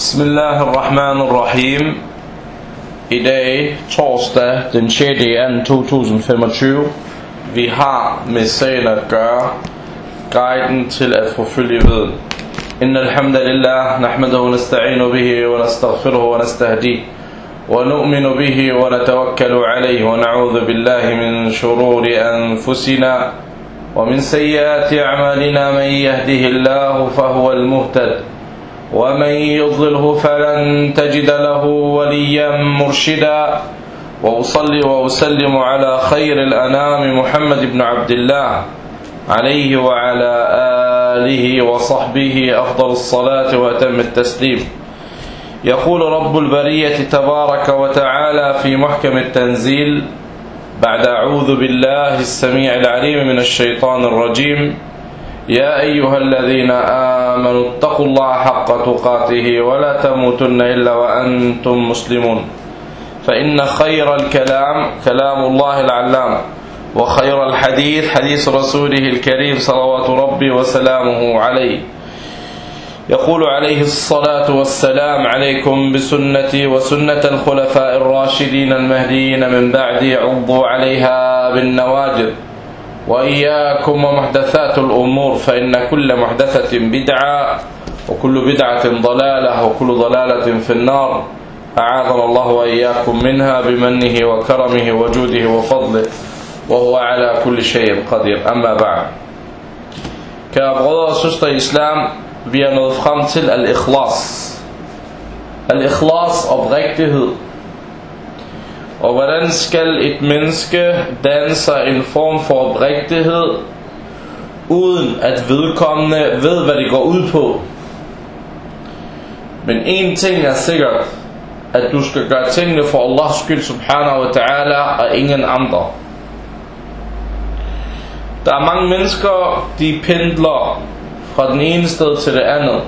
Bismillahirrahmanirrahim. I dag, torsdag den 6. 2. 2025. Vi har med sagen at gøre guiden til at forfølge viden. إن الحمد لله نحمده ونستعين به ونستغفره ونستهديه ونؤمن به ونتوكل عليه ونعوذ بالله من شرور أنفسنا ومن سيئات أعمالنا من يهده الله فهو المهتد ومن يضلله فلن تجد له وليا مرشدا. وأصلي وأسلم على خير الأنام محمد بن عبد الله عليه وعلى آله وصحبه أفضل الصلاة وأتم التسليم. يقول رب البرية تبارك وتعالى في محكم التنزيل بعد أعوذ بالله السميع العليم من الشيطان الرجيم. يا أيها الذين آمنوا اتقوا الله حق تقاته ولا تموتن إلا وأنتم مسلمون. فإن خير الكلام كلام الله العلام وخير الحديث حديث رسوله الكريم صلوات ربي وسلامه عليه. يقول عليه الصلاة والسلام عليكم بسنتي وسنة الخلفاء الراشدين المهديين من بعدي عضوا عليها بالنواجذ. وإياكم ومحدثات الأمور فإن كل محدثة بدعة وكل بدعة ضلالة وكل ضلالة في النار أعاذنا الله وإياكم منها بمنه وكرمه وجوده وفضله وهو على كل شيء قدير أما بعد vi er nået frem til al-ikhlas. Al-ikhlas, oprigtighed. Og hvordan skal et menneske danne sig en form for oprigtighed, uden at vedkommende ved, hvad det går ud på? Men en ting er sikkert, at du skal gøre tingene for Allahs skyld subhanahu wa ta'ala og ingen andre. Der er mange mennesker, de pendler fra den ene sted til det andet.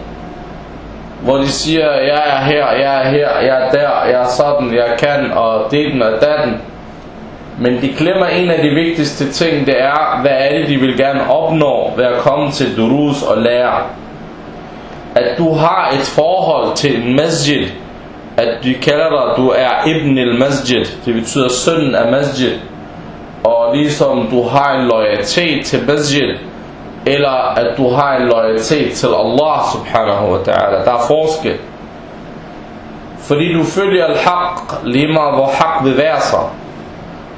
Hvor de siger, jeg er her, jeg er her, jeg er der, jeg er sådan, jeg kan, og det og datten. Men de glemmer en af de vigtigste ting, det er, hvad er det, de vil gerne opnå ved at komme til durus og lære. At du har et forhold til en masjid, at de kalder dig, du er ibn al-masjid, det betyder sønnen af masjid. Og ligesom du har en loyalitet til masjid, eller at du har en loyalitet til Allah subhanahu wa ta'ala. Der er forskel. Fordi du følger al-haq, lige meget hvor haq bevæger sig.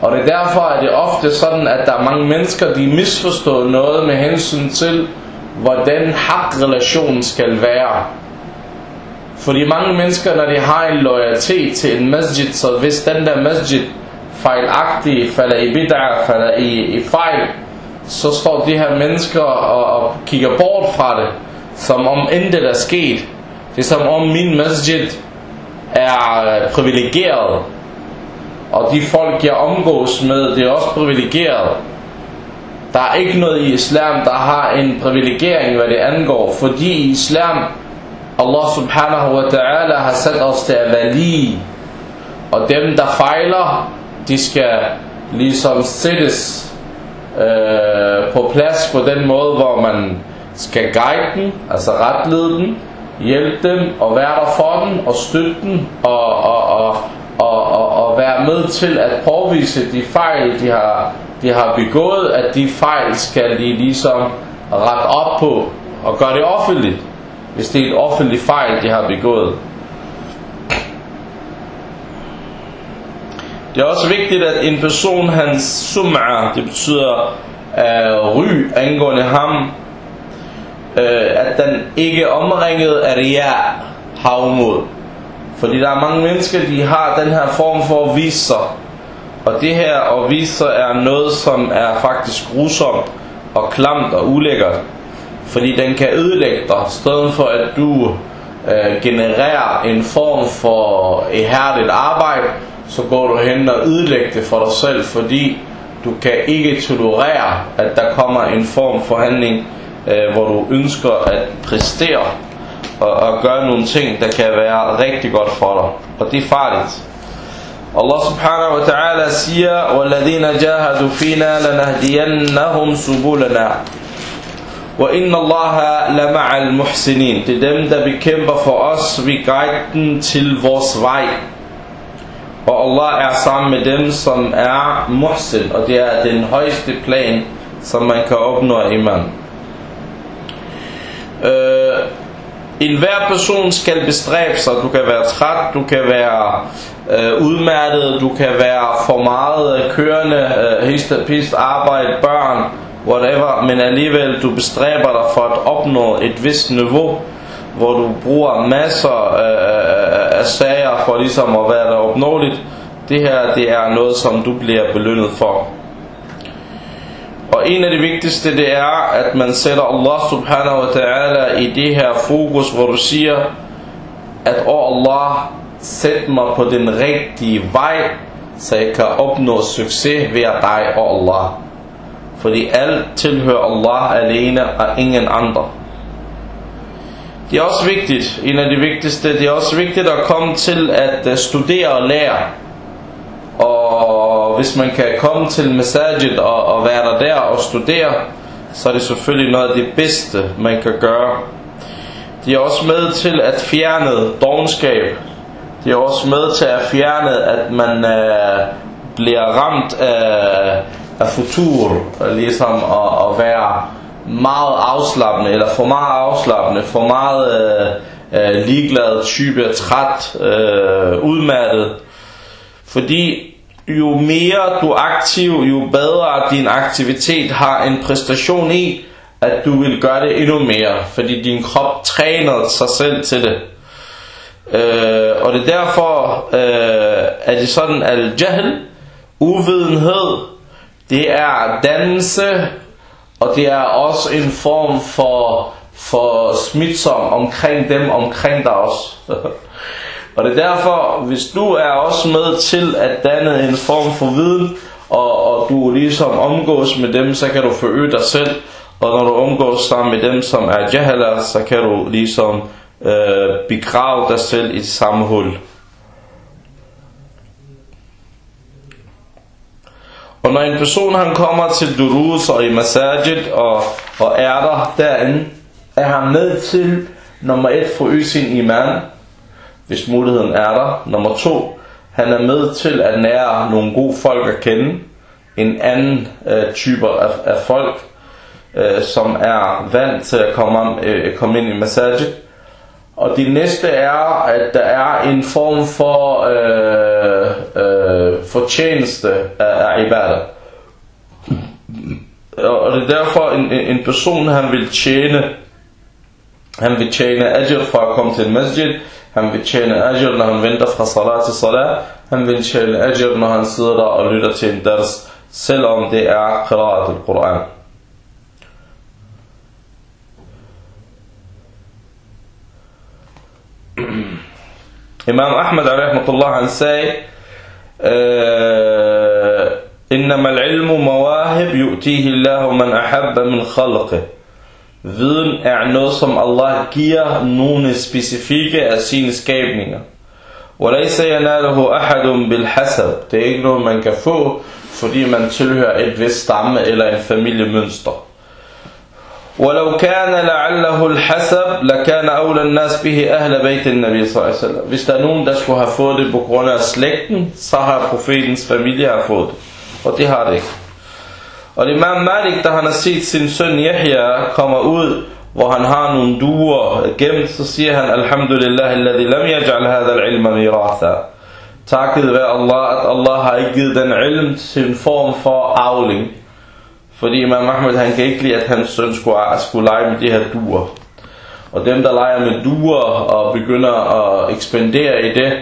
Og det er derfor, at det ofte sådan, at der er mange mennesker, de misforstår noget med hensyn til, hvordan haq-relationen skal være. Fordi mange mennesker, når de har en loyalitet til en masjid, så hvis den der masjid fejlagtig, falder i bid'ah, falder i, i fejl, så står de her mennesker og, og kigger bort fra det, som om intet er sket. Det er som om min masjid er øh, privilegeret, og de folk jeg omgås med, det er også privilegeret. Der er ikke noget i islam, der har en privilegering, hvad det angår, fordi i islam, Allah subhanahu wa ta'ala har sat os til at være lige. Og dem, der fejler, de skal ligesom sættes øh, på plads på den måde, hvor man skal guide dem, altså retlede dem, hjælpe dem og være der for dem og støtte dem og, og, og, og, og, og være med til at påvise de fejl, de har, de har begået, at de fejl skal de ligesom rette op på og gøre det offentligt, hvis det er et offentlig fejl, de har begået. Det er også vigtigt, at en person, hans sum'a, det betyder øh, ry angående ham, øh, at den ikke er omringet af ria, havmod. Fordi der er mange mennesker, de har den her form for at vise sig. Og det her at vise sig er noget, som er faktisk grusomt og klamt og ulækkert. Fordi den kan ødelægge dig, stedet for at du øh, genererer en form for ihærdigt arbejde, så går du hen og ødelægger det for dig selv, fordi du kan ikke tolerere, at der kommer en form for handling, øh, hvor du ønsker at præstere og, og gøre nogle ting, der kan være rigtig godt for dig. Og det er farligt. Allah subhanahu wa ta'ala siger, وَالَّذِينَ جَاهَدُوا فِينَا لَنَهْدِيَنَّهُمْ سُبُولَنَا وَإِنَّ اللَّهَ لَمَعَ الْمُحْسِنِينَ Det er dem, der bekæmper for os, vi guider dem til vores vej. Og Allah er sammen med dem, som er muhsin, og det er den højeste plan, som man kan opnå iman. Øh, en hver person skal bestræbe sig. Du kan være træt, du kan være øh, udmattet, du kan være for meget kørende, øh, hist, pist, arbejde, børn, whatever, men alligevel du bestræber dig for at opnå et vist niveau, hvor du bruger masser øh, af sager for ligesom at være der opnåeligt. Det her, det er noget, som du bliver belønnet for. Og en af de vigtigste, det er, at man sætter Allah subhanahu wa ta'ala i det her fokus, hvor du siger, at åh Allah, sæt mig på den rigtige vej, så jeg kan opnå succes ved dig, åh Allah. Fordi alt tilhører Allah alene og ingen andre. Det er også vigtigt, en af de vigtigste, det er også vigtigt at komme til at øh, studere og lære. Og hvis man kan komme til masajid og, og være der der og studere, så er det selvfølgelig noget af det bedste, man kan gøre. De er også med til at fjerne dogenskab. De er også med til at fjerne, at man øh, bliver ramt af, af futur, ligesom at, at være meget afslappende, eller for meget afslappende, for meget øh, øh, ligeglad type, træt, øh, udmattet. Fordi jo mere du er aktiv, jo bedre din aktivitet har en præstation i, at du vil gøre det endnu mere, fordi din krop træner sig selv til det. Øh, og det er derfor, øh, at det sådan, al-jahl, uvidenhed, det er dannelse, og det er også en form for, for smitsom omkring dem, omkring dig også. Og det er derfor, hvis du er også med til at danne en form for viden, og, og du ligesom omgås med dem, så kan du forøge dig selv. Og når du omgås sammen med dem, som er jahala, så kan du ligesom øh, begrave dig selv i samme hul. Og når en person han kommer til durus og i masajid og, og er der derinde, er han med til nummer et forøge sin iman, hvis muligheden er der. Nummer to, han er med til at nære nogle gode folk at kende. En anden øh, type af, af folk, øh, som er vant til at komme, øh, komme ind i massaget. Og det næste er, at der er en form for øh, øh, fortjeneste af, af ibadah. Og det er derfor en, en person, han vil tjene, han vil tjene ajr for at komme til en masjid, han vil tjene ajr, når han venter fra salat til salat. Han vil tjene ajr, når han sidder der og lytter til en dars, selvom det er qiraat al-Quran. Imam Ahmad rahmatullah han sagde, إنما العلم مواهب يؤتيه الله من أحب من خلقه Viden er noget, som Allah giver nogle specifikke af sine skabninger. وَلَيْسَ يَنَالُهُ أَحَدٌ بِالْحَسَبِ Det er ikke noget, man kan få, fordi man tilhører et vist stamme eller en familiemønster. ولو كان لعله الحسب لكان أولى الناس به أهل بيت النبي صلى الله عليه وسلم Hvis der er nogen, der skulle have fået det på grund af slægten, så har profetens familie har fået det. Og det har det ikke. Og Imam Malik, da han har set sin søn Yahya komme ud, hvor han har nogle duer gemt, så siger han, Alhamdulillah, alladhi lam yaj'al hadha al-ilma miratha. Takket være Allah, at Allah har ikke givet den ilm til en form for avling. Fordi Imam Ahmed, han kan ikke lide, at hans søn skulle, skulle lege med de her duer. Og dem, der leger med duer og begynder at ekspandere i det,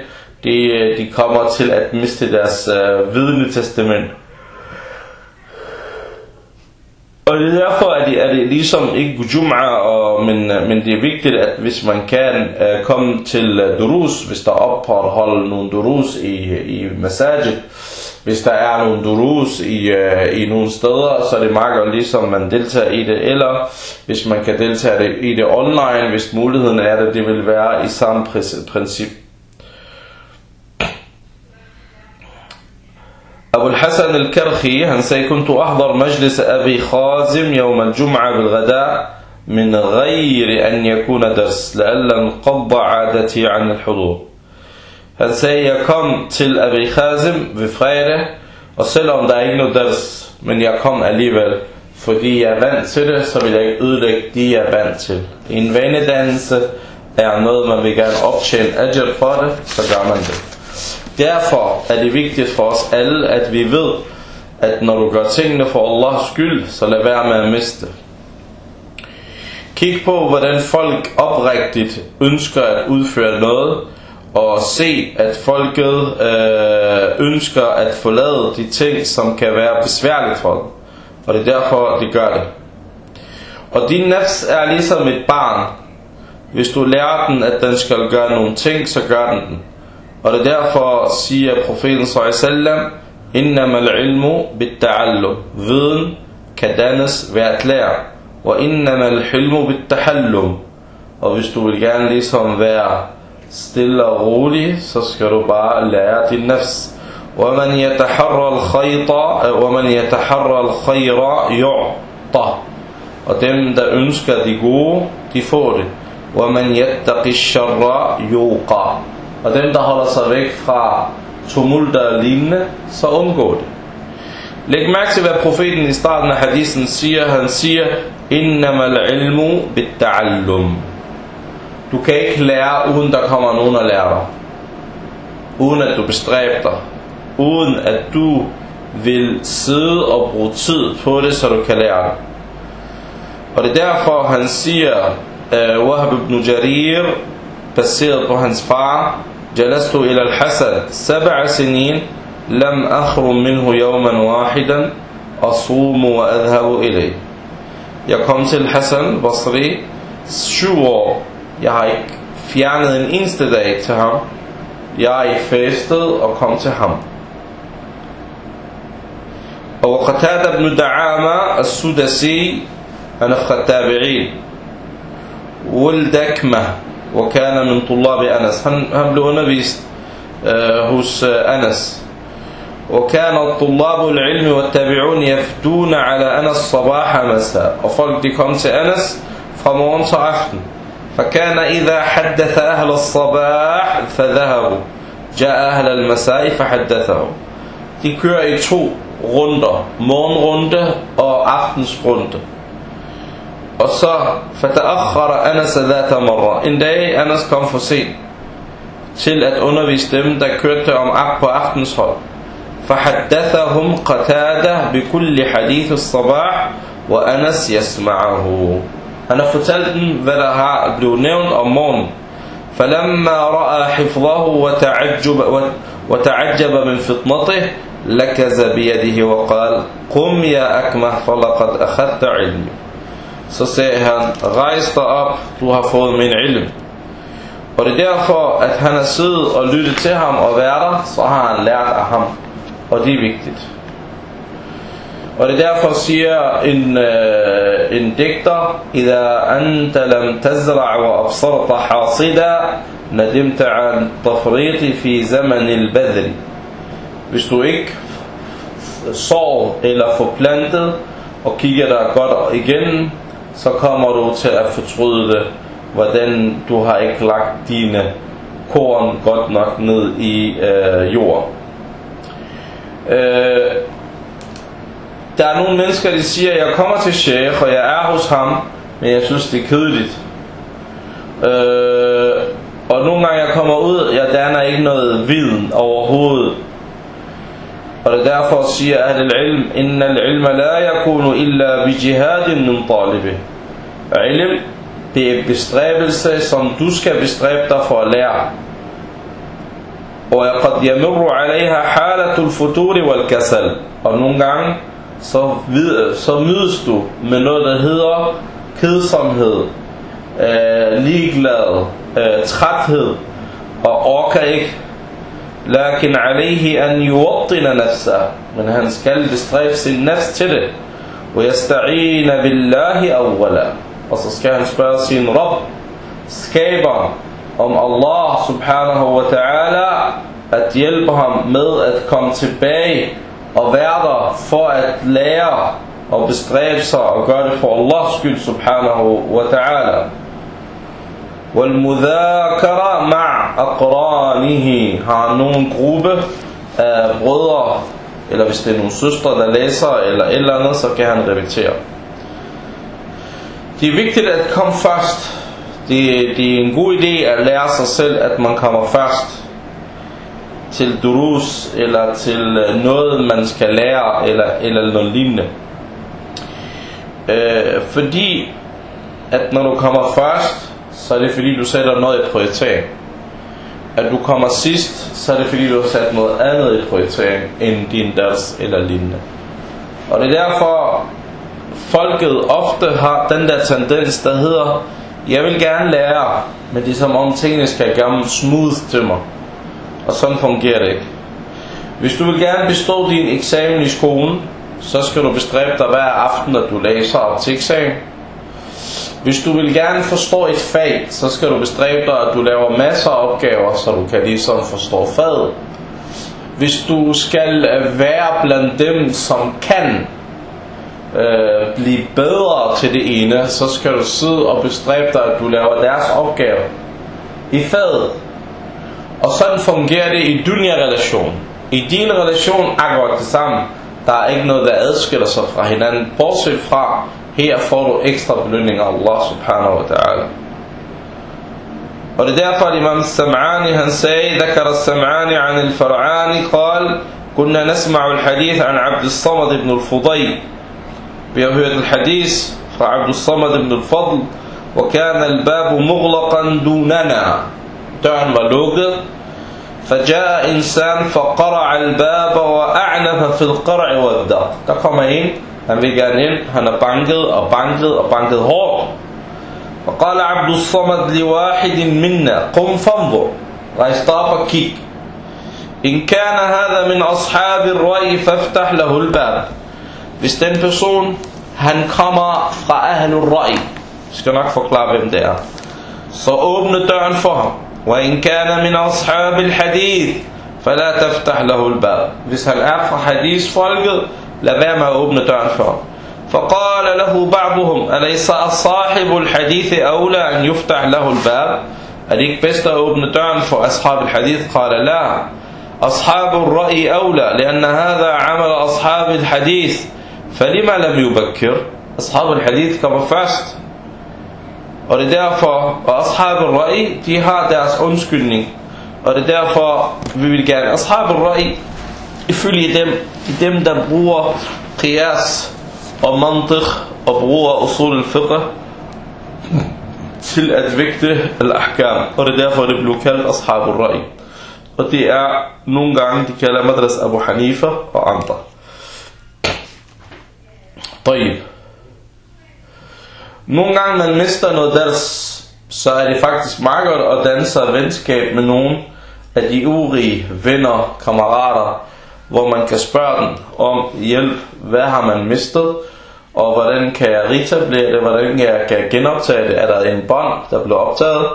de, de kommer til at miste deres øh, vidne testament. Og det er derfor, at det, er det ligesom ikke Jum'a, og, men, øh, men det er vigtigt, at hvis man kan øh, komme til uh, durus, hvis der opholder nogle durus i, i masajid, hvis der er nogle durus i, uh, i nogle steder, så er det meget godt ligesom man deltager i det, eller hvis man kan deltage i det online, hvis muligheden er det, det vil være i samme princip. أبو الحسن الكرخي هنسي كنت أحضر مجلس أبي خازم يوم الجمعة بالغداء من غير أن يكون درس لألا انقض عادتي عن الحضور Han sagde, jeg kom til Abi Khazim ved fredag, og selvom der er ikke noget ders, men jeg kom alligevel, fordi jeg er vant til det, så vil jeg ikke ødelægge de, jeg er vant til. En vanedannelse er noget, man vil gerne optjene ajr for det, så gør man det. Derfor er det vigtigt for os alle, at vi ved, at når du gør tingene for Allahs skyld, så lad være med at miste. Kig på, hvordan folk oprigtigt ønsker at udføre noget, og se, at folket øh, ønsker at forlade de ting, som kan være besværligt for dem. Og det er derfor, de gør det. Og din nafs er ligesom et barn. Hvis du lærer den, at den skal gøre nogle ting, så gør den den. Og det er derfor, siger profeten sallam, Innama al-ilmu bit-ta'allum. Viden kan dannes ved at lære. Og innama al-hilmu bit-tahallum. Og hvis du vil gerne ligesom være stille og rolig, så skal du bare lære din nafs. ومن يتحرى الخيط ومن يتحرى الخير يعطى og dem der ønsker de gode de får det ومن يتق الشر يوقى og dem der holder sig væk fra tumulter og lignende så undgår det Læg mærke til hvad profeten i starten af hadisen siger han siger innama al-ilmu bit-ta'allum du kan ikke lære uden der kommer nogen og lærer dig uden at du bestræber dig uden at du vil sidde og bruge tid på det, så du kan lære det. Og det er derfor, han siger, uh, Wahab ibn Jarir, baseret på hans far, جلست إلى الحسن سبع سنين لم أخرم منه يوما واحدا أصوم وأذهب إليه Jeg kom til Hassan Basri syv år. Jeg har ikke fjernet en eneste dag til ham. Jeg fastet og kom til ham. وقتادة بن دعامة السدسي أنفق التابعين ولد أكمة وكان من طلاب أنس هم له نبي هوس أنس وكان طلاب العلم والتابعون يفتون على أنس صباح مساء وفرق دي كنت أنس فمون صعفن فكان إذا حدث أهل الصباح فذهبوا جاء أهل المساء فحدثهم de kører i to runder, morgenrunde og aftensrunde. Og så fata'akhara Anas dhata marra. En dag Anas kom for sent til at undervise dem, der kørte om på aftenshold. فحدثهم قتادة بكل حديث الصباح وأنس يسمعه Han har fortalt dem, hvad der har blevet nævnt om morgen. فلما رأى حفظه وتعجب, وتعجب من فطنته لكز بيده وقال قم يا أكمه فلقد أخذت علمي så sagde han, rejs dig op, du har fået min ilm. Og det er derfor, at han har siddet og lyttet til ham og været der, så har han lært af ham. Og det er vigtigt. Og det er derfor siger en, øh, en digter, إذا أنت لم تزرع وأبصرت حاصدا ندمت عن تفريط في زمن البذل hvis du ikke sår eller får plantet og kigger der godt igennem, så kommer du til at fortryde det, hvordan du har ikke lagt dine korn godt nok ned i øh, jorden. Øh, der er nogle mennesker, der siger, jeg kommer til sheikh, og jeg er hos ham, men jeg synes, det er kedeligt. Øh, og nogle gange jeg kommer ud, jeg danner ikke noget viden overhovedet. Og det er derfor siger Ahl al-ilm, Inna al-ilma la yakunu illa bi jihadin min talibi. Ilm, det er bestræbelse, som du skal bestræbe dig for at lære. Og jeg kan yamurru alaiha halatul futuri wal kasal. Og nogle gange, så, vid, så mødes du med noget, der hedder kedsomhed, øh, ligeglad, øh, træthed, og orker ikke لكن عليه أن يوطن نفسه من han skal bestræbe sin nafs til det ويستعين بالله أولا og så skal han spørge sin Rabb skaber om Allah subhanahu wa ta'ala at hjælpe ham med at komme tilbage og være der for at lære og bestræbe sig og gøre det for Allahs skyld subhanahu wa ta'ala. والمذاكرة مع أقرانه har nogle gruppe af brødre, eller hvis det er nogle søstre, der læser, eller et eller andet, så kan han repetere. Det er vigtigt at komme først. Det, det er en god idé at lære sig selv, at man kommer først til durus, eller til øh, noget, man skal lære, eller, eller noget lignende. Øh, fordi, at når du kommer først, så er det fordi, du sætter noget i prioritering. At du kommer sidst, så er det fordi, du har sat noget andet i prioritering, end din deres eller lignende. Og det er derfor, folket ofte har den der tendens, der hedder, jeg vil gerne lære, men det er som om tingene skal gøre smooth til mig. Og sådan fungerer det ikke. Hvis du vil gerne bestå din eksamen i skolen, så skal du bestræbe dig hver aften, at du læser op til eksamen. Hvis du vil gerne forstå et fag, så skal du bestræbe dig, at du laver masser af opgaver, så du kan ligesom forstå faget. Hvis du skal være blandt dem, som kan øh, blive bedre til det ene, så skal du sidde og bestræbe dig, at du laver deres opgave i faget. Og sådan fungerer det i dunya-relation. I din relation akkurat det samme. Der er ikke noget, der adskiller sig fra hinanden, bortset fra, her får du ekstra belønning af Allah subhanahu wa ta'ala. Og det er derfor, at Imam Sam'ani han sagde, ذكر السمعاني عن الفرعاني قال كنا نسمع الحديث عن عبد الصمد بن الفضيل Vi har hørt et hadith fra Abdul Samad ibn al-Fadl وكان الباب مغلقا دوننا بتاعهم ملوك. فجاء إنسان فقرع الباب وأعنف في القرع والدق. تقمين هم بيجانين هنا بانجل أو بانجل أو بانجل هو فقال عبد الصمد لواحد منا قم فانظر رأي كيك إن كان هذا من أصحاب الرأي فافتح له الباب بستنبسون هن كما فأهل الرأي سكناك فقلا بمدئة سأوبن تعن فهم وإن كان من أصحاب الحديث فلا تفتح له الباب. Hvis han er fra hadis folket lad være med at åbne døren for ham. فقال له بعضهم أليس صاحب الحديث أولى أن يفتح له الباب؟ Er det ikke bedst at åbne døren for قال لا. أصحاب الرأي أولى لأن هذا عمل أصحاب الحديث فلما لم يبكر؟ أصحاب الحديث kommer først og det er derfor og ashab al-ra'i de har deres undskyldning og det er derfor vi vil gerne ashab al-ra'i ifølge dem de dem der bruger qiyas og mantiq og bruger usul al-fiqh til at vægte al-ahkam og det er derfor det bliver kaldt ashab al-ra'i og det er nogle gange de kalder madras Abu Hanifa og andre طيب Nogle gange man mister noget deres, så er det faktisk meget godt at danse venskab med nogen af de urige venner, kammerater, hvor man kan spørge dem om hjælp, hvad har man mistet, og hvordan kan jeg retablere det, hvordan kan jeg kan genoptage det, er der en bånd, der bliver optaget,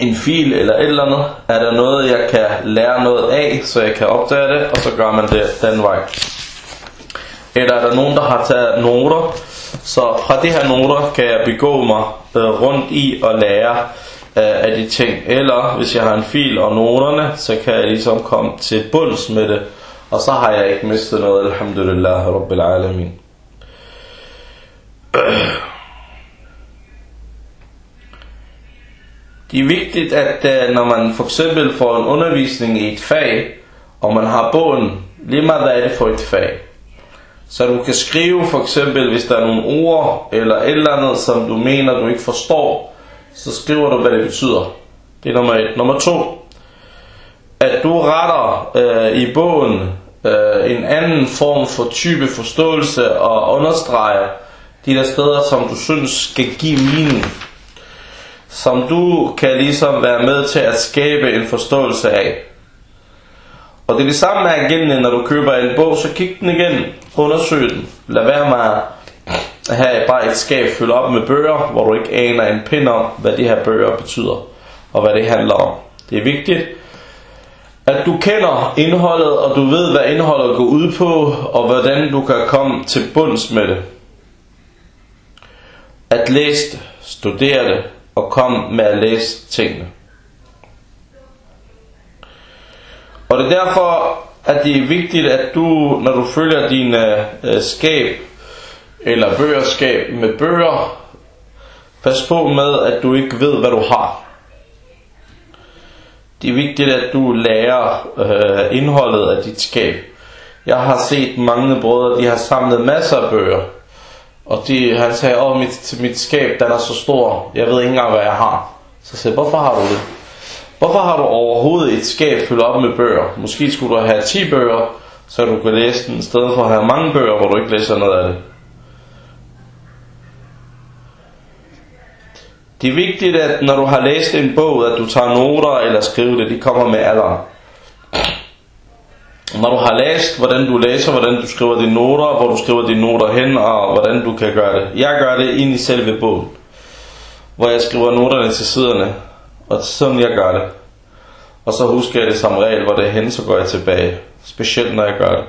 en fil eller et eller andet, er der noget, jeg kan lære noget af, så jeg kan opdage det, og så gør man det den vej. Eller er der nogen, der har taget noter, så fra de her noter kan jeg begå mig øh, rundt i og lære øh, af de ting. Eller hvis jeg har en fil og noterne, så kan jeg ligesom komme til bunds med det. Og så har jeg ikke mistet noget, alhamdulillah, rabbil alamin. Det er vigtigt, at øh, når man for eksempel får en undervisning i et fag, og man har bogen, lige meget hvad er det for et fag, så du kan skrive for eksempel, hvis der er nogle ord eller et eller andet, som du mener, du ikke forstår, så skriver du, hvad det betyder. Det er nummer et. Nummer to, at du retter øh, i bogen øh, en anden form for type forståelse og understreger de der steder, som du synes skal give mening. Som du kan ligesom være med til at skabe en forståelse af. Og det er det samme med igen, når du køber en bog, så kig den igen, undersøg den. Lad være med at have bare et skab fyldt op med bøger, hvor du ikke aner en pind om, hvad de her bøger betyder, og hvad det handler om. Det er vigtigt, At du kender indholdet, og du ved, hvad indholdet går ud på, og hvordan du kan komme til bunds med det. At læse det, studere det, og komme med at læse tingene. Og det er derfor, at det er vigtigt, at du, når du følger din øh, skab, eller bøgerskab med bøger, pas på med, at du ikke ved, hvad du har. Det er vigtigt, at du lærer øh, indholdet af dit skab. Jeg har set mange brødre, de har samlet masser af bøger. Og de, han sagde, åh, mit, mit skab, den er så stor, jeg ved ikke engang, hvad jeg har. Så sagde hvorfor har du det? Hvorfor har du overhovedet et skab fyldt op med bøger? Måske skulle du have 10 bøger, så du kan læse den, i stedet for at have mange bøger, hvor du ikke læser noget af det. Det er vigtigt, at når du har læst en bog, at du tager noter eller skriver det, de kommer med alderen. Når du har læst, hvordan du læser, hvordan du skriver dine noter, hvor du skriver dine noter hen, og hvordan du kan gøre det. Jeg gør det ind i selve bogen, hvor jeg skriver noterne til siderne, og sådan jeg gør det. Og så husker jeg det som regel, hvor det er hen, så går jeg tilbage. Specielt når jeg gør det.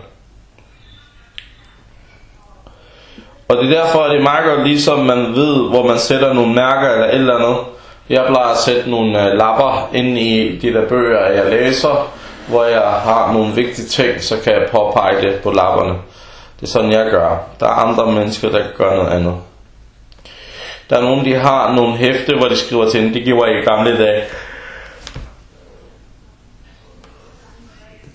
Og det er derfor, at det er meget godt, ligesom man ved, hvor man sætter nogle mærker eller et eller andet. Jeg plejer at sætte nogle øh, lapper ind i de der bøger, jeg læser, hvor jeg har nogle vigtige ting, så kan jeg påpege det på lapperne. Det er sådan, jeg gør. Der er andre mennesker, der gør noget andet. Der er nogen, de har nogle hæfte, hvor de skriver ting. Det giver jeg i gamle dage.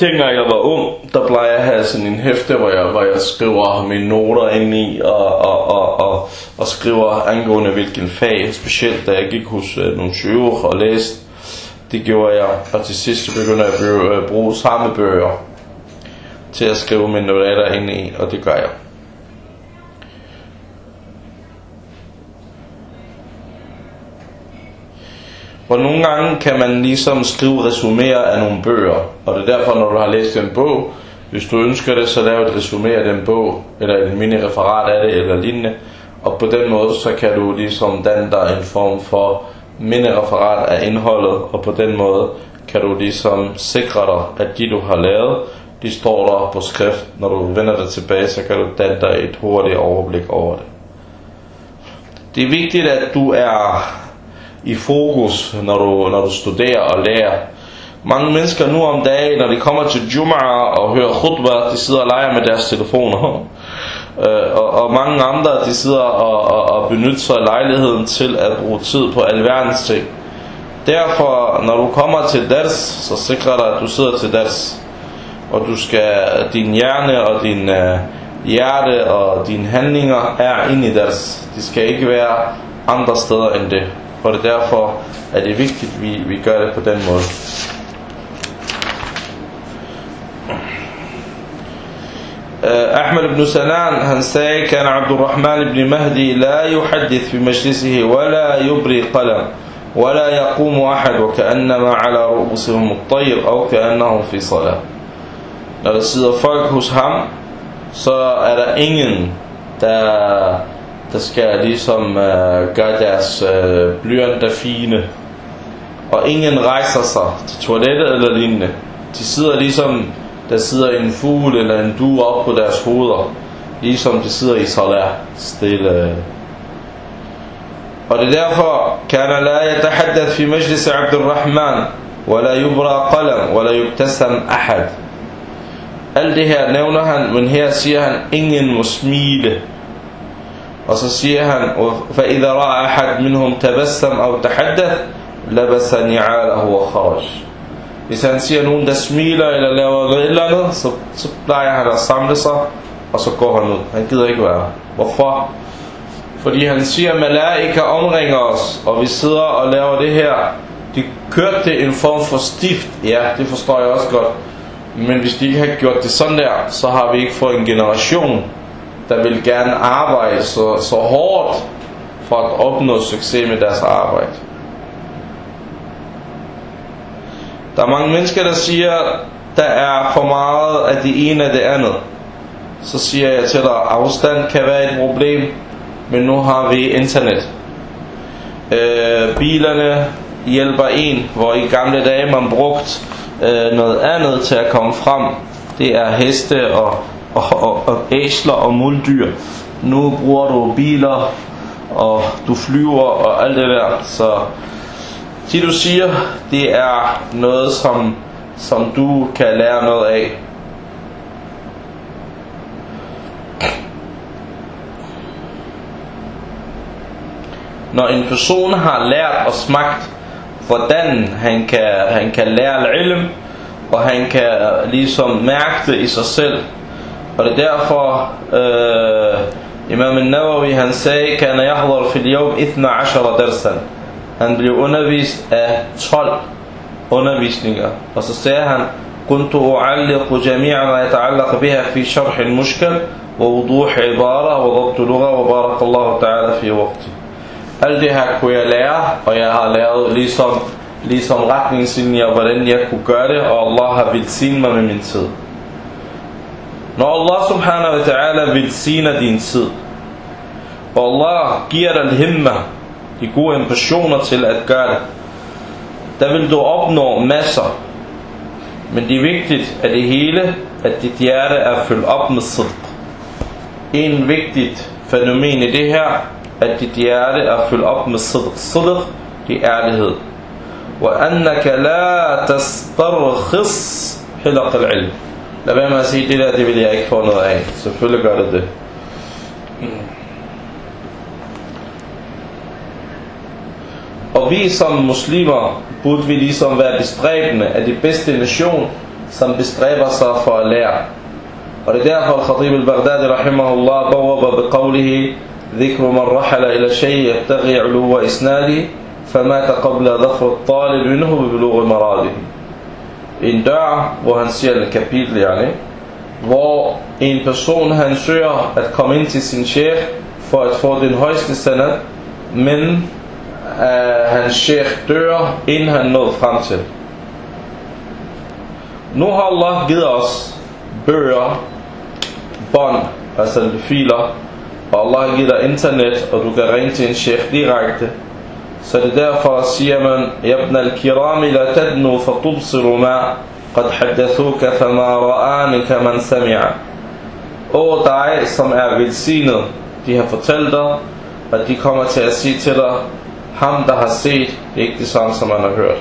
dengang jeg var ung, der plejer jeg at have sådan en hæfte, hvor jeg, hvor jeg skriver mine noter ind i, og, og, og, og, og skriver angående hvilken fag, specielt da jeg gik hos øh, nogle syger og læste. Det gjorde jeg, og til sidst begyndte jeg at øh, bruge samme bøger til at skrive mine noter ind i, og det gør jeg. For nogle gange kan man ligesom skrive resuméer af nogle bøger, og det er derfor, når du har læst en bog, hvis du ønsker det, så lav et resumé af den bog, eller et mini-referat af det, eller lignende. Og på den måde, så kan du ligesom danne dig en form for mini-referat af indholdet, og på den måde kan du ligesom sikre dig, at de du har lavet, de står der på skrift. Når du vender det tilbage, så kan du danne dig et hurtigt overblik over det. Det er vigtigt, at du er i fokus, når du, når du studerer og lærer. Mange mennesker nu om dagen, når de kommer til Jum'a og hører khutbah, de sidder og leger med deres telefoner. Øh, og, og mange andre, de sidder og, og, og benytter sig af lejligheden til at bruge tid på alverdens ting. Derfor, når du kommer til ders, så sikrer dig, at du sidder til ders. Og du skal, din hjerne og din øh, hjerte og dine handlinger er inde i ders. De skal ikke være andre steder end det. Det er vigtigt, at vi, vi gør det på den måde. أحمد بن سنان sagde كان عبد الرحمن بن مهدي لا يحدث في مجلسه ولا يبري قلم ولا يقوم أحد وكأنما على رؤوسهم الطير أو كأنهم في صلاة Når der sidder folk hos ham, så er der ingen, der der skal ligesom øh, gøre deres øh, blyanter fine. Og ingen rejser sig til toilettet eller lignende. De sidder ligesom, der sidder en fugl eller en due op på deres hoveder. Ligesom de sidder i salat stille. Og det er derfor, كان لا يتحدث في مجلس عبد الرحمن ولا يبرى قلم ولا يبتسم أحد Alt det her nævner han, men her siger han, ingen må smile Og så siger han, فَإِذَا رَأَ أَحَدْ مِنْهُمْ تَبَسَّمْ أَوْ تَحَدَّثْ لَبَسَ نِعَالَهُ وَخَرَجْ Hvis han siger nogen, der smiler eller laver noget eller andet, så, så plejer han at samle sig, og så går han ud. Han gider ikke være. Hvorfor? Fordi han siger, at malaika omringer os, og vi sidder og laver det her. De kørte det en form for stift. Ja, det forstår jeg også godt. Men hvis de ikke har gjort det sådan der, så har vi ikke fået en generation, der vil gerne arbejde så, så hårdt for at opnå succes med deres arbejde. Der er mange mennesker, der siger, der er for meget af det ene og det andet. Så siger jeg til dig, afstand kan være et problem, men nu har vi internet. Øh, bilerne hjælper en, hvor i gamle dage man brugte øh, noget andet til at komme frem. Det er heste og, og, og, og æsler og muldyr. Nu bruger du biler, og du flyver og alt det der. Så det du siger, det er noget, som, som du kan lære noget af. Når en person har lært og smagt, hvordan han kan, han kan lære al-ilm, og han kan ligesom mærke det i sig selv. Er derfor, øh, Imam al-Nawawi han sagde, kan yahdar fil yawm 12 darsan. Han blev undervist af 12 undervisninger. Og så sagde han, كنت أعلق جميع ما يتعلق بها في شرح المشكل ووضوح عبارة وضبط لغة وبارك الله تعالى في وقتي alt det her kunne jeg lære, og jeg har lavet ligesom, ligesom retningslinjer, hvordan jeg kunne gøre det, og Allah har velsignet mig med min tid. Når Allah subhanahu wa ta'ala velsigner din tid, og Allah giver dig himma, de gode impressioner til at gøre det, der vil du opnå masser. Men det er vigtigt, at det hele, at dit hjerte er fyldt op med sidq. En vigtigt fænomen i det her, at dit hjerte er fyldt op med sidq. Sidq, det er ærlighed. وأنك لا تسترخص حلق العلم Lad være med at sige, det der, det vil jeg ikke få noget af. Selvfølgelig gør det det. Og vi som muslimer burde vi ligesom være bestræbende af de bedste nation, som bestræber sig for at lære. Og det er derfor, Khatib al-Baghdadi rahimahullah bawaba biqawlihi ذكر من رحل إلى شيء يبتغي علو إسناده فمات قبل ظفر الطالب منه ببلوغ مراده en dør, hvor han siger en kapitel, yani, hvor en person han søger at komme ind til sin chef for at få den højeste standard, men uh, hans chef dør, inden han nåede frem til. Nu har Allah givet os bøger, bånd, altså filer, og Allah har givet dig internet, og du kan ringe til en chef direkte. Så det er derfor siger man, Ibn al-kirami la tadnu fatubsiru ma qad haddathuka fama ra'anika man sami'a. O dig, som er velsignet, de har fortalt dig, at de kommer til at sige til dig, ham der har set, det er ikke det samme som man har hørt.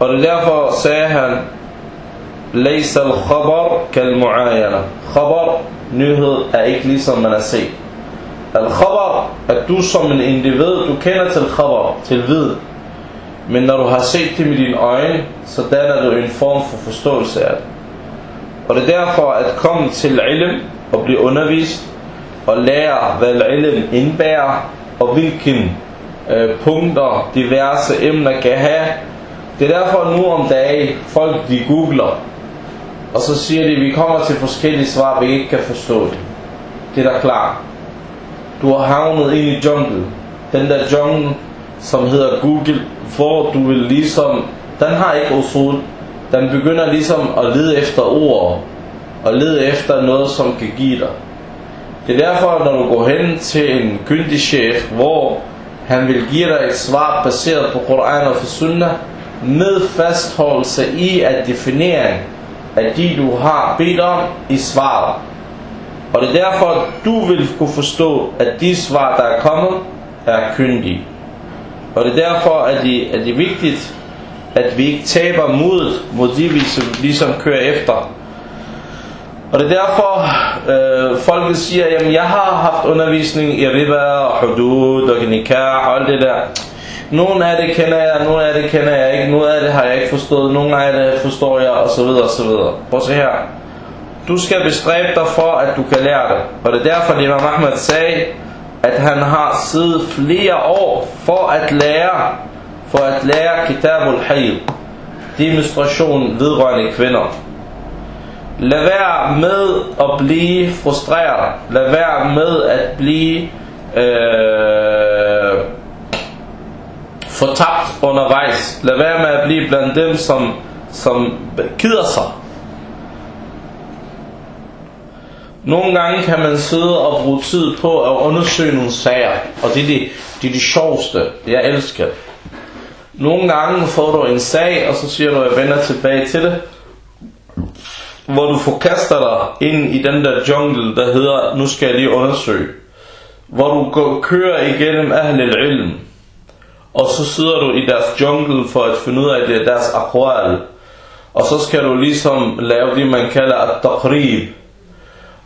Og det er derfor sagde han, Laysa al-khabar kal-mu'ayana. Khabar, nyhed, er ikke ligesom man har set. Al-khabar, at du som en individ, du kender til khabar, til vid. Men når du har set det med dine øjne, så danner du en form for forståelse af det. Og det er derfor at komme til ilm og blive undervist og lære, hvad ilm indbærer og hvilke øh, punkter diverse emner kan have. Det er derfor nu om dagen, folk de googler, og så siger de, vi kommer til forskellige svar, vi ikke kan forstå det. Det er da klart. Du har havnet ind i jungle. Den der jungle, som hedder Google, hvor du vil ligesom, den har ikke usul. Den begynder ligesom at lede efter ord, og lede efter noget, som kan give dig. Det er derfor, når du går hen til en kyndig chef, hvor han vil give dig et svar baseret på Koran og Sunnah, med fastholdelse i at definering af de, du har bedt om i svaret. Og det er derfor, at du vil kunne forstå, at de svar, der er kommet, er kyndige. Og det er derfor, at det, at det er vigtigt, at vi ikke taber modet mod de, vi som, ligesom kører efter. Og det er derfor, øh, folk siger, jamen jeg har haft undervisning i riba og hudud og nikah og alt det der. Nogle af det kender jeg, nogle af det kender jeg ikke, nogle af det har jeg ikke forstået, nogle af det forstår jeg, og så videre, og så videre. Prøv at se her. Du skal bestræbe dig for, at du kan lære det. Og det er derfor, at Imam Ahmed sagde, at han har siddet flere år for at lære, for at lære Kitabul Hayl, demonstration vedrørende kvinder. Lad være med at blive frustreret. Lad være med at blive øh, fortabt undervejs. Lad være med at blive blandt dem, som, som keder sig. Nogle gange kan man sidde og bruge tid på at undersøge nogle sager, og det er det, det, er de sjoveste, jeg elsker. Nogle gange får du en sag, og så siger du, at jeg vender tilbage til det. Hvor du forkaster dig ind i den der jungle, der hedder, nu skal jeg lige undersøge. Hvor du går, kører igennem Ahlil Ilm. Og så sidder du i deres jungle for at finde ud af, det er deres aqwal. Og så skal du ligesom lave det, man kalder at taqrib.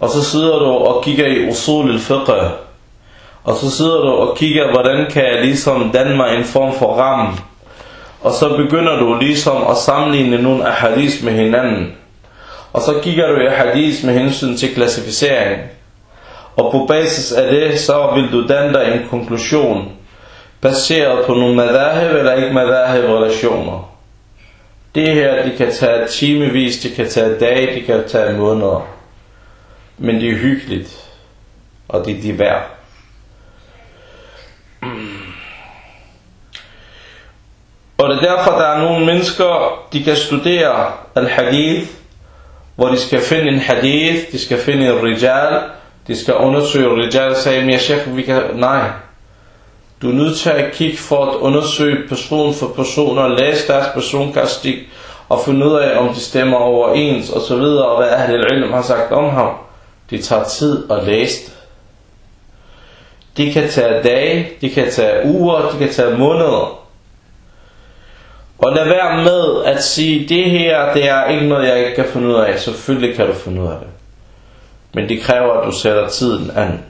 Og så sidder du og kigger i usul al-fiqh. Og så sidder du og kigger, hvordan kan jeg ligesom danne mig en form for ram. Og så begynder du ligesom at sammenligne nogle af hadis med hinanden. Og så kigger du i hadis med hensyn til klassificering. Og på basis af det, så vil du danne dig en konklusion. Baseret på nogle madahib eller ikke madahib relationer. Det her, det kan tage timevis, det kan tage dage, det kan tage måneder. Men det er hyggeligt. Og det er værd. Og det er derfor, der er nogle mennesker, de kan studere al-hadith, hvor de skal finde en hadith, de skal finde en rijal, de skal undersøge rijal, sagde, men jeg vi kan, nej. Du er nødt til at kigge for at undersøge person for person og læse deres personkastik og finde ud af, om de stemmer overens og så videre, og hvad Ahlul Ilm har sagt om ham. Det tager tid at læse det. Det kan tage dage, det kan tage uger, det kan tage måneder. Og lad være med at sige, det her, det er ikke noget, jeg ikke kan finde ud af. Selvfølgelig kan du finde ud af det. Men det kræver, at du sætter tiden an.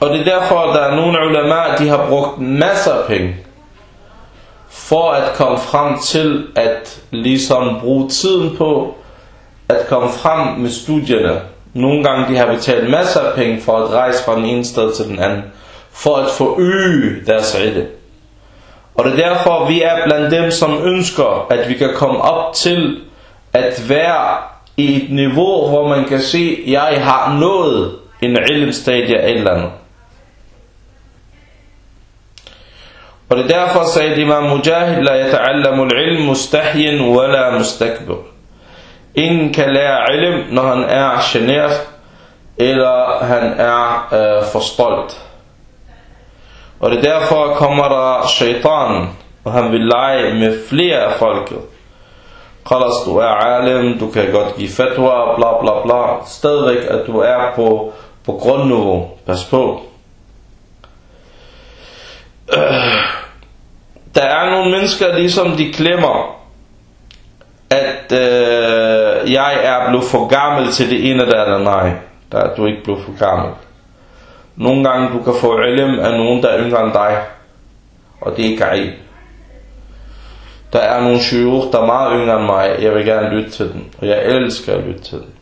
Og det er derfor, at der er nogle ulema, de har brugt masser af penge for at komme frem til at ligesom bruge tiden på at komme frem med studierne. Nogle gange de har betalt masser af penge for at rejse fra den ene sted til den anden, for at forøge deres rette. Og det er derfor, vi er blandt dem, som ønsker, at vi kan komme op til at være i et niveau, hvor man kan se, at jeg har nået en ilmstadie eller andet. Og det er derfor sagde Imam Mujahid, La yata'allamu al-ilm mustahyin wala mustakbir. Ingen kan lære ilm, når han er generet, eller han er øh, for stolt. Og det er derfor kommer der shaitan, og han vil lege med flere af folket. Kallas, du er alim, du kan godt give fatwa, bla bla bla. Stadigvæk, at du er på, på grundniveau. Pas på øh, Der er nogle mennesker, ligesom de glemmer, at øh, jeg er blevet for gammel til det ene der eller nej. Der er du ikke blevet for gammel. Nogle gange du kan få ilm af nogen, der er yngre end dig. Og det er ikke ej. Der er nogle syger, der er meget yngre end mig. Jeg vil gerne lytte til dem. Og jeg elsker at lytte til dem.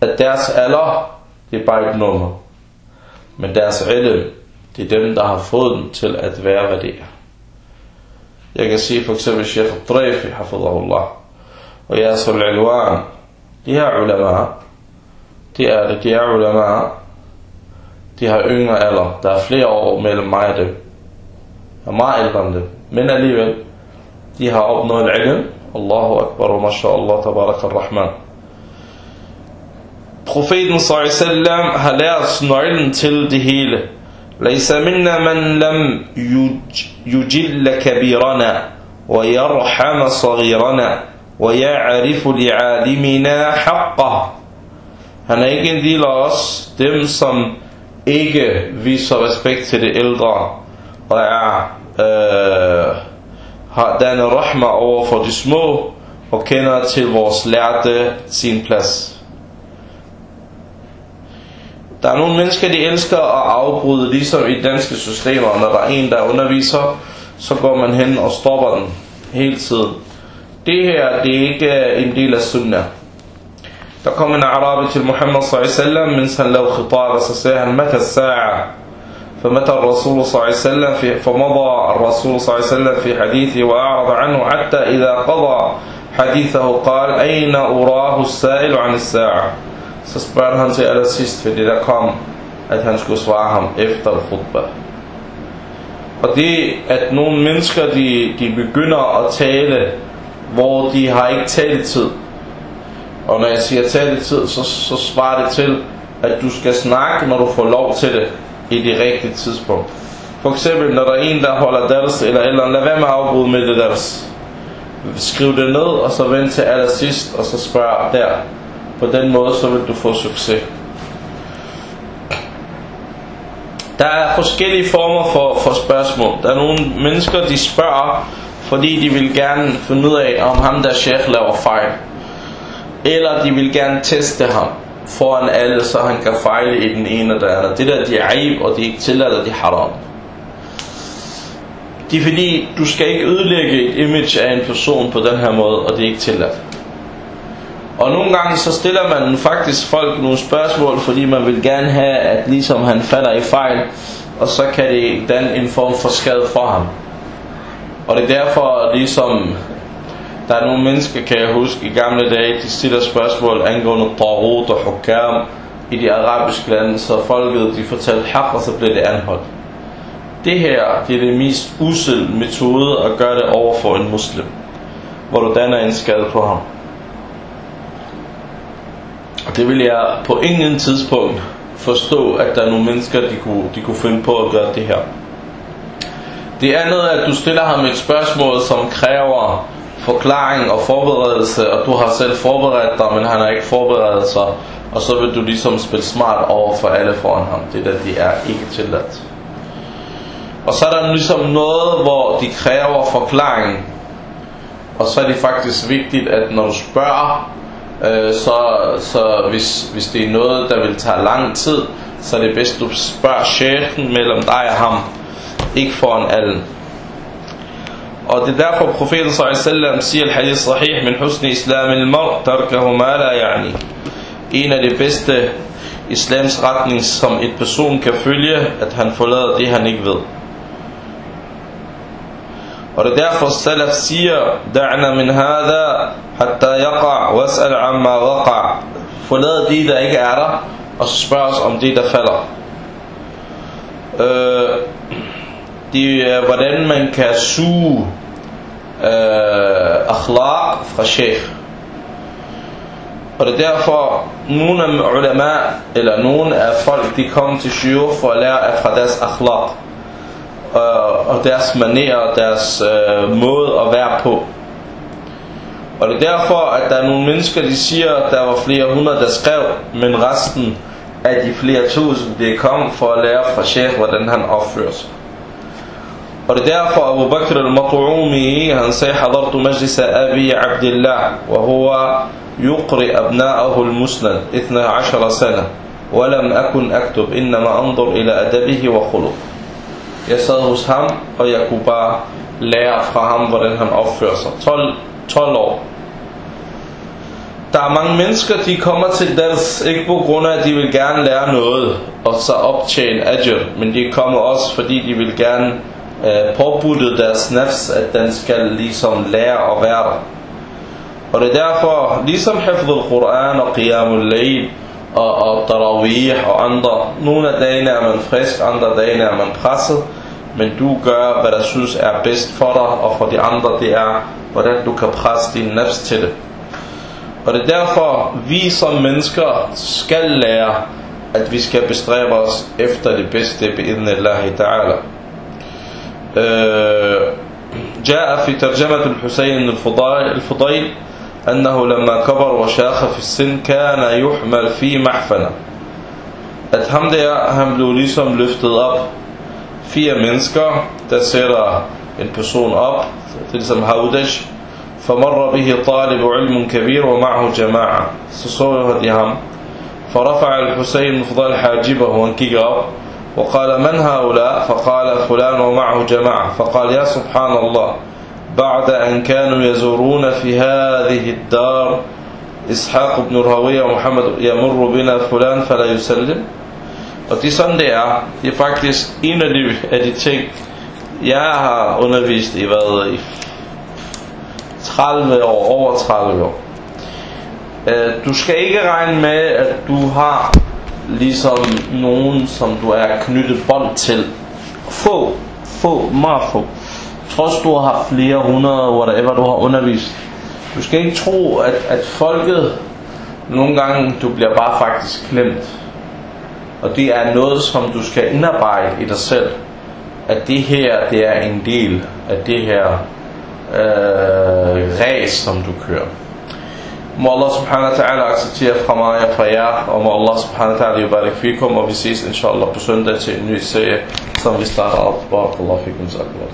At deres alder, det er bare ikke nummer. Men deres ilm, det er dem, der har fået dem til at være, hvad det er. Jeg kan sige for eksempel Sheikh Al-Drayfi, hafadahullah, og Yasir Al-Alwan, de her ulema, de er det, de er ulema, de har yngre alder, der er flere år mellem mig og dem. Jeg er meget ældre end dem, men alligevel, de har opnået ilm, Allahu Akbar, og mashallah, tabarak al-Rahman. Profeten sallallahu har lært nøglen til det hele. ليس منا من لم يجل كبيرنا ويرحم صغيرنا ويعرف لعالمنا حقه Han er ikke en del af os, dem som ikke viser respekt til det ældre, og er, øh, har dannet rahma over for de små, og kender til vores lærte sin plads. Der er nogle mennesker, de elsker at afbryde, ligesom i danske systemer. Når der er en, der underviser, så går man hen og stopper den hele tiden. Det her, det er ikke en del af sunnah. Der kom en arabi til Muhammad sallallahu mens han lavede khitab, så sagde han, Mata sa'a? فمتى الرسول صلى الله عليه وسلم في فمضى الرسول صلى الله عليه وسلم في حديثه وأعرض عنه حتى إذا قضى حديثه قال أين أراه السائل عن الساعة så spørger han til allersidst, fordi der kom, at han skulle svare ham efter khutbah. Og det, at nogle mennesker, de, de begynder at tale, hvor de har ikke taletid. Og når jeg siger taletid, så, så svarer det til, at du skal snakke, når du får lov til det i det rigtige tidspunkt. For eksempel, når der er en, der holder deres, eller eller lad være med at afbryde med det deres. Skriv det ned, og så vend til allersidst, og så spørg der. På den måde, så vil du få succes. Der er forskellige former for, for spørgsmål. Der er nogle mennesker, de spørger, fordi de vil gerne finde ud af, om ham der chef laver fejl. Eller de vil gerne teste ham foran alle, så han kan fejle i den ene eller den anden. Det der, de er aib, og de ikke tillader, de haram. Det er fordi, du skal ikke ødelægge et image af en person på den her måde, og det er ikke tilladt. Og nogle gange så stiller man faktisk folk nogle spørgsmål, fordi man vil gerne have, at ligesom han falder i fejl, og så kan det danne en form for skade for ham. Og det er derfor, ligesom der er nogle mennesker, kan jeg huske, i gamle dage, de stiller spørgsmål angående Tarut og Hukam i de arabiske lande, så folket de fortalte hak, og så blev det anholdt. Det her det er det mest usel metode at gøre det over for en muslim, hvor du danner en skade på ham. Det vil jeg på ingen tidspunkt forstå, at der er nogle mennesker, de kunne, de kunne finde på at gøre det her. Det andet er, at du stiller ham et spørgsmål, som kræver forklaring og forberedelse, og du har selv forberedt dig, men han har ikke forberedt sig, og så vil du ligesom spille smart over for alle foran ham. Det der, de er ikke tilladt. Og så er der ligesom noget, hvor de kræver forklaring, og så er det faktisk vigtigt, at når du spørger, øh, så, så hvis, hvis det er noget, der vil tage lang tid, så er det bedst, du spørger chefen mellem dig og ham, ikke foran alle. Og det er derfor profeten sallallahu siger al-hadith sahih min husni islam al-mar tarkahu ma la yani. En af de bedste islams retning som et person kan følge, at han forlader det han ikke ved. Er derfor salaf siger, da'na min hada hatta yaqa was'al amma waqa. Forlad det der ikke er der, og så spørg os om det der falder. Øh, det er hvordan man kan suge øh, akhlaq fra sheikh. Og det er derfor, nogle af ulama, eller nogle af folk, de kommer til syre for at lære af fra deres akhlaq. Øh, og deres manerer, og deres øh, måde at være på. Og det er derfor, at der er nogle mennesker, de siger, at der var flere hundrede, der skrev, men resten af de flere tusind, de kom for at lære fra Sheikh, hvordan han opfører sig. Og det er derfor Abu Bakr al-Mat'umi han sagde حضرت مجلس أبي عبد الله وهو يقرئ أبناءه المسند 12 سنة ولم أكن أكتب إنما أنظر إلى أدبه وخلق jeg sad hos ham, og jeg kunne bare lære fra ham, hvordan han opfører sig. 12, 12 år. Der er mange mennesker, de kommer til deres, ikke på grund af, at de vil gerne lære noget, og så optjene ajr, men de kommer også, fordi de vil gerne øh, påbudte deres nafs, at den skal ligesom lære at være der. Og det er derfor, ligesom hafd al-Quran og qiyamul layl og, og tarawih og andre, nogle af dagene er man frisk, andre dage er man presset, men du gør, hvad der synes er bedst for dig, og for de andre, det er, hvordan du kan presse din nafs til det. Og det er derfor, vi som mennesker skal lære, at vi skal bestræbe os efter det bedste, bi'idn Allah ta'ala. جاء في ترجمة الحسين الفضيل, الفضيل أنه لما كبر وشاخ في السن كان يحمل في محفنة. at ham der, han blev ligesom løftet op fire mennesker, der sætter en person op, det er ligesom فمر به طالب علم كبير ومعه جماعة. de ham فرفع الحسين مفضل حاجبه op وقال من هؤلاء؟ فقال فلان ومعه جماعة. فقال يا سبحان الله. بعد أن كانوا يزورون في هذه الدار إسحاق بن راهويه ومحمد يمر بنا فلان فلا يسلم Og det er sådan det er. Det er faktisk en af de, af de ting, jeg har undervist i, hvad, i 30 år, over 30 år. Du skal ikke regne med, at du har ligesom nogen, som du er knyttet bånd til. Få, få, meget få. Trods du har haft flere hundrede, whatever du har undervist. Du skal ikke tro, at, at folket nogle gange, du bliver bare faktisk klemt. Og det er noget, som du skal indarbejde i dig selv. At det her, det er en del af det her øh, race, som du kører. Må Allah subhanahu wa ta'ala acceptere fra mig og fra jer, og må Allah subhanahu wa ta'ala yubarik fikum, og vi ses inshallah på søndag til en ny serie, som vi starter op. Barakallahu fikum,